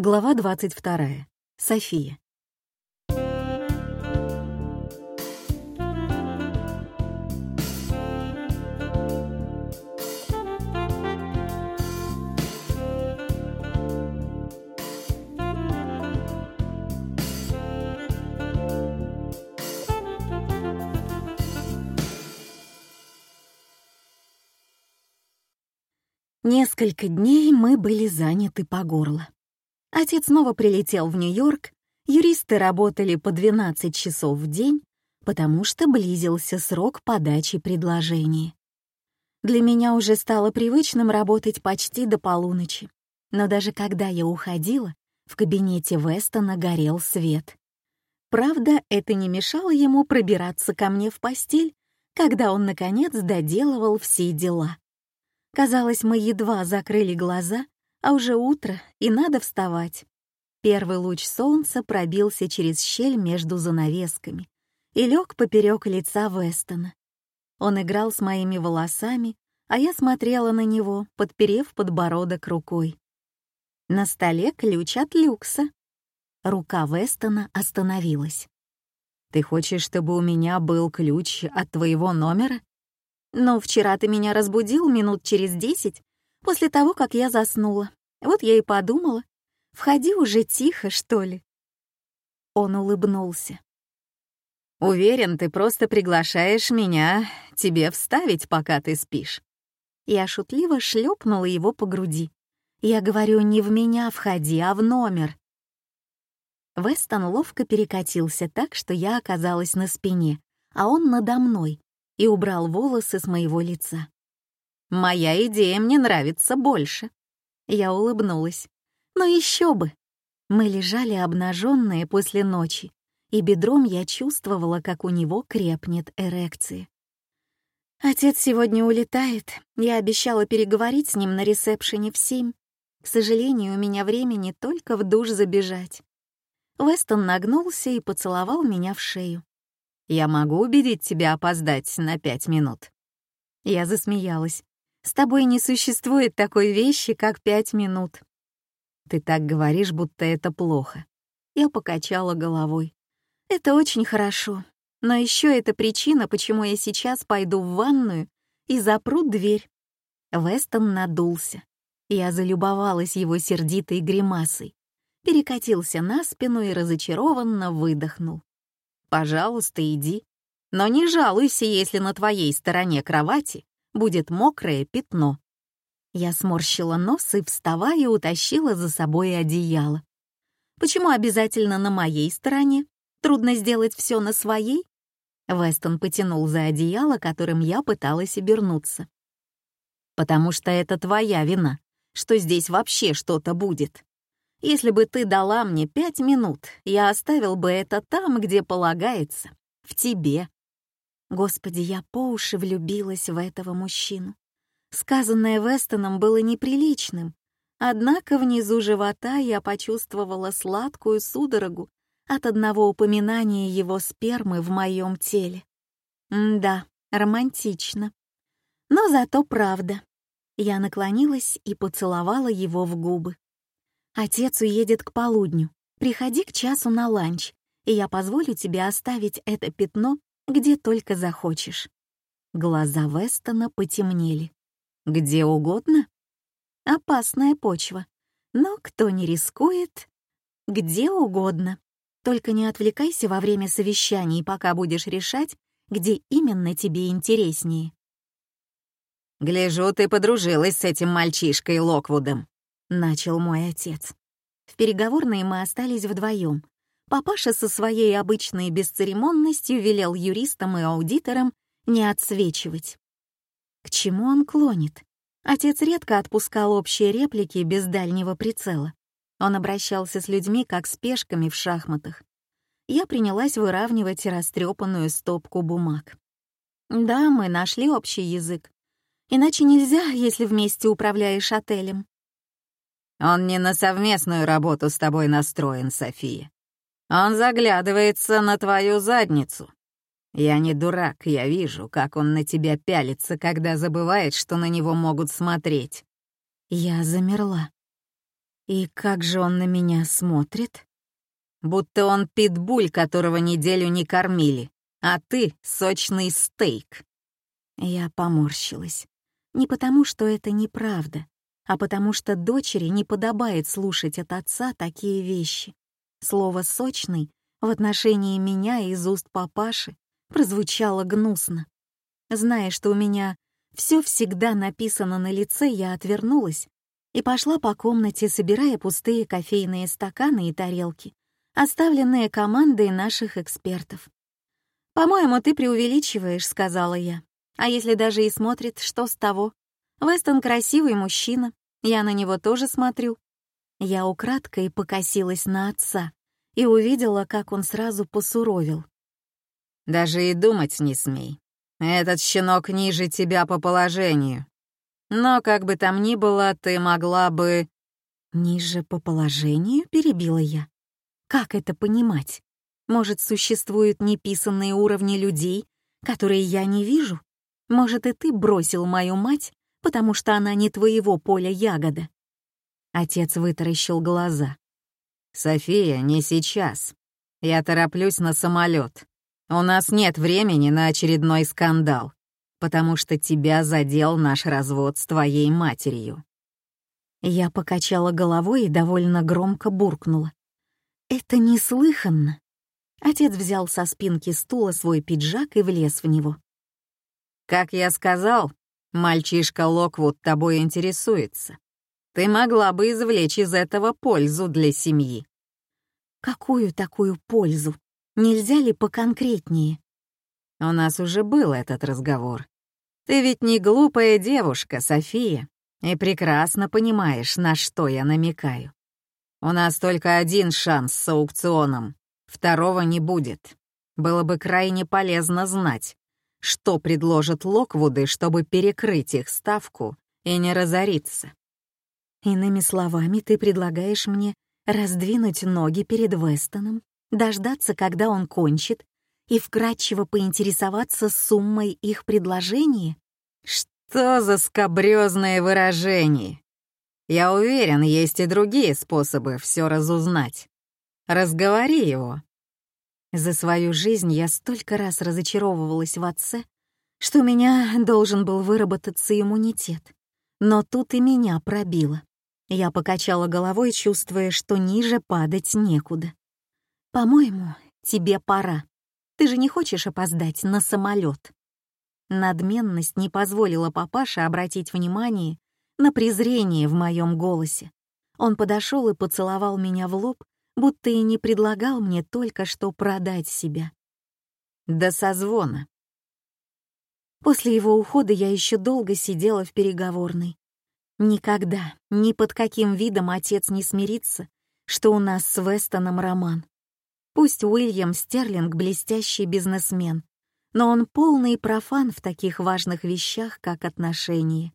Глава 22. София. Несколько дней мы были заняты по горло. Отец снова прилетел в Нью-Йорк, юристы работали по 12 часов в день, потому что близился срок подачи предложений. Для меня уже стало привычным работать почти до полуночи, но даже когда я уходила, в кабинете Вестона горел свет. Правда, это не мешало ему пробираться ко мне в постель, когда он, наконец, доделывал все дела. Казалось, мы едва закрыли глаза, а уже утро, и надо вставать. Первый луч солнца пробился через щель между занавесками и лег поперек лица Вестона. Он играл с моими волосами, а я смотрела на него, подперев подбородок рукой. На столе ключ от люкса. Рука Вестона остановилась. «Ты хочешь, чтобы у меня был ключ от твоего номера?» «Ну, вчера ты меня разбудил минут через десять, после того, как я заснула. Вот я и подумала, входи уже тихо, что ли. Он улыбнулся. «Уверен, ты просто приглашаешь меня тебе вставить, пока ты спишь». Я шутливо шлепнула его по груди. «Я говорю, не в меня входи, а в номер». Вестон ловко перекатился так, что я оказалась на спине, а он надо мной, и убрал волосы с моего лица. Моя идея мне нравится больше. Я улыбнулась. Но еще бы. Мы лежали обнаженные после ночи, и бедром я чувствовала, как у него крепнет эрекция. Отец сегодня улетает. Я обещала переговорить с ним на ресепшене в семь. К сожалению, у меня времени только в душ забежать. Вестон нагнулся и поцеловал меня в шею. «Я могу убедить тебя опоздать на пять минут?» Я засмеялась. С тобой не существует такой вещи, как пять минут. Ты так говоришь, будто это плохо. Я покачала головой. Это очень хорошо. Но еще это причина, почему я сейчас пойду в ванную и запру дверь. Вестон надулся. Я залюбовалась его сердитой гримасой. Перекатился на спину и разочарованно выдохнул. «Пожалуйста, иди. Но не жалуйся, если на твоей стороне кровати будет мокрое пятно. Я сморщила нос и, вставая, утащила за собой одеяло. Почему обязательно на моей стороне? Трудно сделать все на своей? Вестон потянул за одеяло, которым я пыталась обернуться. «Потому что это твоя вина, что здесь вообще что-то будет. Если бы ты дала мне пять минут, я оставил бы это там, где полагается, в тебе. Господи, я по уши влюбилась в этого мужчину. Сказанное Вестоном было неприличным, однако внизу живота я почувствовала сладкую судорогу от одного упоминания его спермы в моем теле. М да, романтично. Но зато правда. Я наклонилась и поцеловала его в губы. «Отец уедет к полудню. Приходи к часу на ланч, и я позволю тебе оставить это пятно где только захочешь». Глаза Вестона потемнели. «Где угодно?» «Опасная почва. Но кто не рискует, где угодно. Только не отвлекайся во время совещаний, пока будешь решать, где именно тебе интереснее». «Гляжу, ты подружилась с этим мальчишкой Локвудом», — начал мой отец. В переговорной мы остались вдвоем, Папаша со своей обычной бесцеремонностью велел юристам и аудиторам не отсвечивать. К чему он клонит? Отец редко отпускал общие реплики без дальнего прицела. Он обращался с людьми как с пешками в шахматах. Я принялась выравнивать растрепанную стопку бумаг. Да, мы нашли общий язык. Иначе нельзя, если вместе управляешь отелем. Он не на совместную работу с тобой настроен, София. Он заглядывается на твою задницу. Я не дурак, я вижу, как он на тебя пялится, когда забывает, что на него могут смотреть. Я замерла. И как же он на меня смотрит? Будто он питбуль, которого неделю не кормили, а ты — сочный стейк. Я поморщилась. Не потому, что это неправда, а потому что дочери не подобает слушать от отца такие вещи. Слово «сочный» в отношении меня из уст папаши прозвучало гнусно. Зная, что у меня все всегда написано на лице, я отвернулась и пошла по комнате, собирая пустые кофейные стаканы и тарелки, оставленные командой наших экспертов. «По-моему, ты преувеличиваешь», — сказала я. «А если даже и смотрит, что с того? Вестон красивый мужчина, я на него тоже смотрю». Я украдкой покосилась на отца и увидела, как он сразу посуровил. «Даже и думать не смей. Этот щенок ниже тебя по положению. Но как бы там ни было, ты могла бы...» «Ниже по положению?» — перебила я. «Как это понимать? Может, существуют неписанные уровни людей, которые я не вижу? Может, и ты бросил мою мать, потому что она не твоего поля ягода?» Отец вытаращил глаза. «София, не сейчас. Я тороплюсь на самолет. У нас нет времени на очередной скандал, потому что тебя задел наш развод с твоей матерью». Я покачала головой и довольно громко буркнула. «Это неслыханно». Отец взял со спинки стула свой пиджак и влез в него. «Как я сказал, мальчишка Локвуд тобой интересуется. Ты могла бы извлечь из этого пользу для семьи». «Какую такую пользу?» Нельзя ли поконкретнее? У нас уже был этот разговор. Ты ведь не глупая девушка, София, и прекрасно понимаешь, на что я намекаю. У нас только один шанс с аукционом, второго не будет. Было бы крайне полезно знать, что предложат Локвуды, чтобы перекрыть их ставку и не разориться. Иными словами, ты предлагаешь мне раздвинуть ноги перед Вестоном дождаться, когда он кончит, и вкратчиво поинтересоваться суммой их предложения? Что за скобрёзное выражение? Я уверен, есть и другие способы все разузнать. Разговори его. За свою жизнь я столько раз разочаровывалась в отце, что у меня должен был выработаться иммунитет. Но тут и меня пробило. Я покачала головой, чувствуя, что ниже падать некуда. «По-моему, тебе пора. Ты же не хочешь опоздать на самолет. Надменность не позволила папаше обратить внимание на презрение в моем голосе. Он подошел и поцеловал меня в лоб, будто и не предлагал мне только что продать себя. До созвона. После его ухода я еще долго сидела в переговорной. Никогда, ни под каким видом отец не смирится, что у нас с Вестоном роман. Пусть Уильям Стерлинг блестящий бизнесмен, но он полный профан в таких важных вещах, как отношения.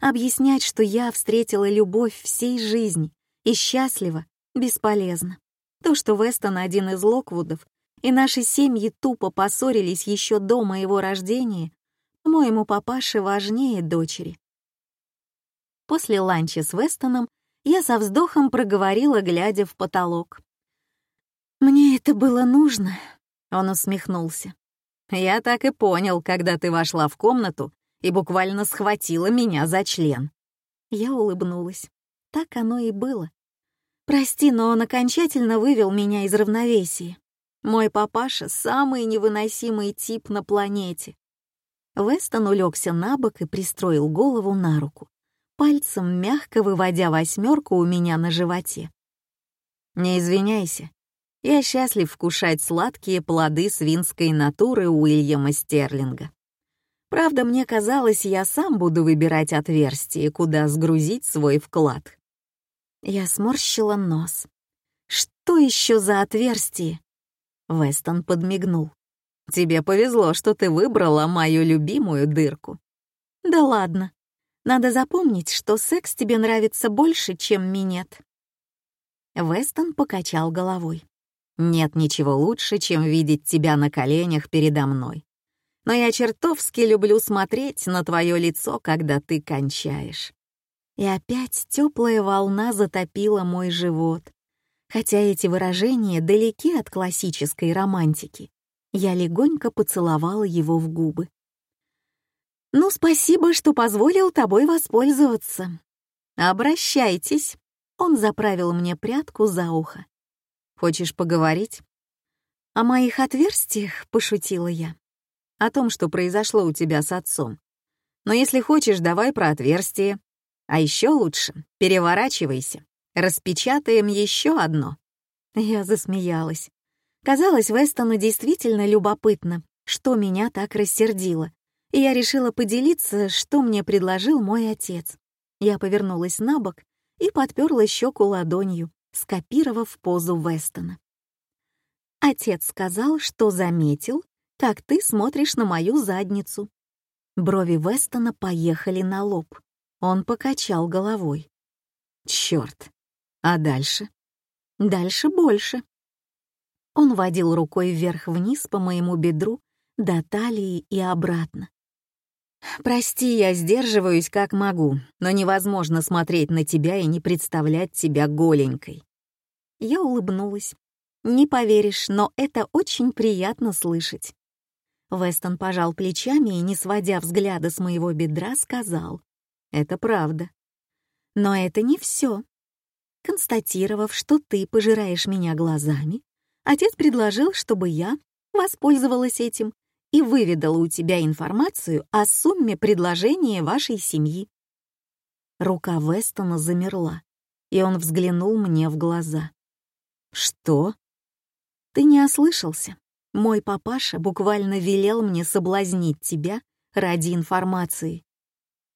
Объяснять, что я встретила любовь всей жизни и счастлива, бесполезно. То, что Вестон один из Локвудов, и наши семьи тупо поссорились еще до моего рождения, моему папаше важнее дочери. После ланча с Вестоном я со вздохом проговорила, глядя в потолок. «Мне это было нужно?» Он усмехнулся. «Я так и понял, когда ты вошла в комнату и буквально схватила меня за член». Я улыбнулась. Так оно и было. «Прости, но он окончательно вывел меня из равновесия. Мой папаша — самый невыносимый тип на планете». Вестон улегся на бок и пристроил голову на руку, пальцем мягко выводя восьмерку у меня на животе. «Не извиняйся, я счастлив вкушать сладкие плоды свинской натуры Уильяма Стерлинга. Правда, мне казалось, я сам буду выбирать отверстие, куда сгрузить свой вклад. Я сморщила нос. «Что еще за отверстие?» Вестон подмигнул. «Тебе повезло, что ты выбрала мою любимую дырку». «Да ладно. Надо запомнить, что секс тебе нравится больше, чем минет». Вестон покачал головой. Нет ничего лучше, чем видеть тебя на коленях передо мной. Но я чертовски люблю смотреть на твое лицо, когда ты кончаешь. И опять теплая волна затопила мой живот. Хотя эти выражения далеки от классической романтики, я легонько поцеловала его в губы. «Ну, спасибо, что позволил тобой воспользоваться. Обращайтесь». Он заправил мне прядку за ухо. «Хочешь поговорить?» «О моих отверстиях?» — пошутила я. «О том, что произошло у тебя с отцом. Но если хочешь, давай про отверстие. А еще лучше, переворачивайся. Распечатаем еще одно». Я засмеялась. Казалось, Вестону действительно любопытно, что меня так рассердило, и я решила поделиться, что мне предложил мой отец. Я повернулась на бок и подперла щеку ладонью, скопировав позу Вестона. Отец сказал, что заметил, как ты смотришь на мою задницу. Брови Вестона поехали на лоб. Он покачал головой. Черт. А дальше? Дальше больше. Он водил рукой вверх-вниз по моему бедру до талии и обратно. «Прости, я сдерживаюсь как могу, но невозможно смотреть на тебя и не представлять тебя голенькой». Я улыбнулась. «Не поверишь, но это очень приятно слышать». Вестон пожал плечами и, не сводя взгляда с моего бедра, сказал. «Это правда». «Но это не все. Констатировав, что ты пожираешь меня глазами, отец предложил, чтобы я воспользовалась этим и выведала у тебя информацию о сумме предложения вашей семьи». Рука Вестона замерла, и он взглянул мне в глаза. «Что?» «Ты не ослышался. Мой папаша буквально велел мне соблазнить тебя ради информации».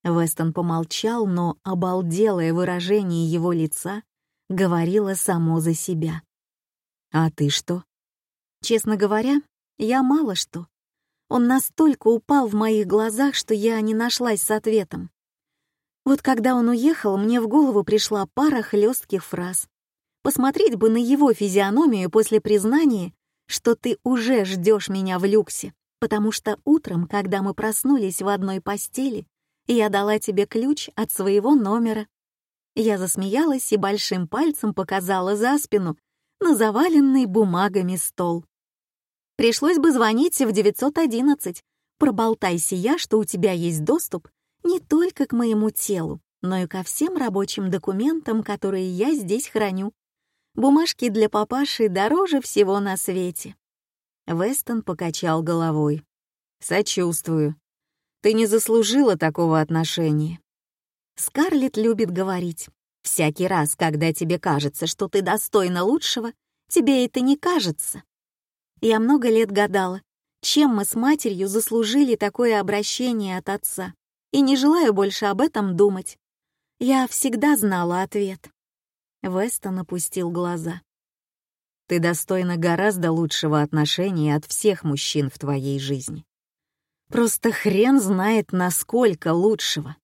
Вестон помолчал, но обалделое выражение его лица говорило само за себя. «А ты что?» «Честно говоря, я мало что. Он настолько упал в моих глазах, что я не нашлась с ответом. Вот когда он уехал, мне в голову пришла пара хлестких фраз. Посмотреть бы на его физиономию после признания, что ты уже ждешь меня в люксе, потому что утром, когда мы проснулись в одной постели, я дала тебе ключ от своего номера. Я засмеялась и большим пальцем показала за спину на заваленный бумагами стол. Пришлось бы звонить в 911. Проболтайся я, что у тебя есть доступ не только к моему телу, но и ко всем рабочим документам, которые я здесь храню. Бумажки для папаши дороже всего на свете. Вестон покачал головой. «Сочувствую. Ты не заслужила такого отношения». Скарлетт любит говорить. «Всякий раз, когда тебе кажется, что ты достойна лучшего, тебе это не кажется. Я много лет гадала, чем мы с матерью заслужили такое обращение от отца, и не желаю больше об этом думать. Я всегда знала ответ. Вестон опустил глаза. Ты достойна гораздо лучшего отношения от всех мужчин в твоей жизни. Просто хрен знает, насколько лучшего.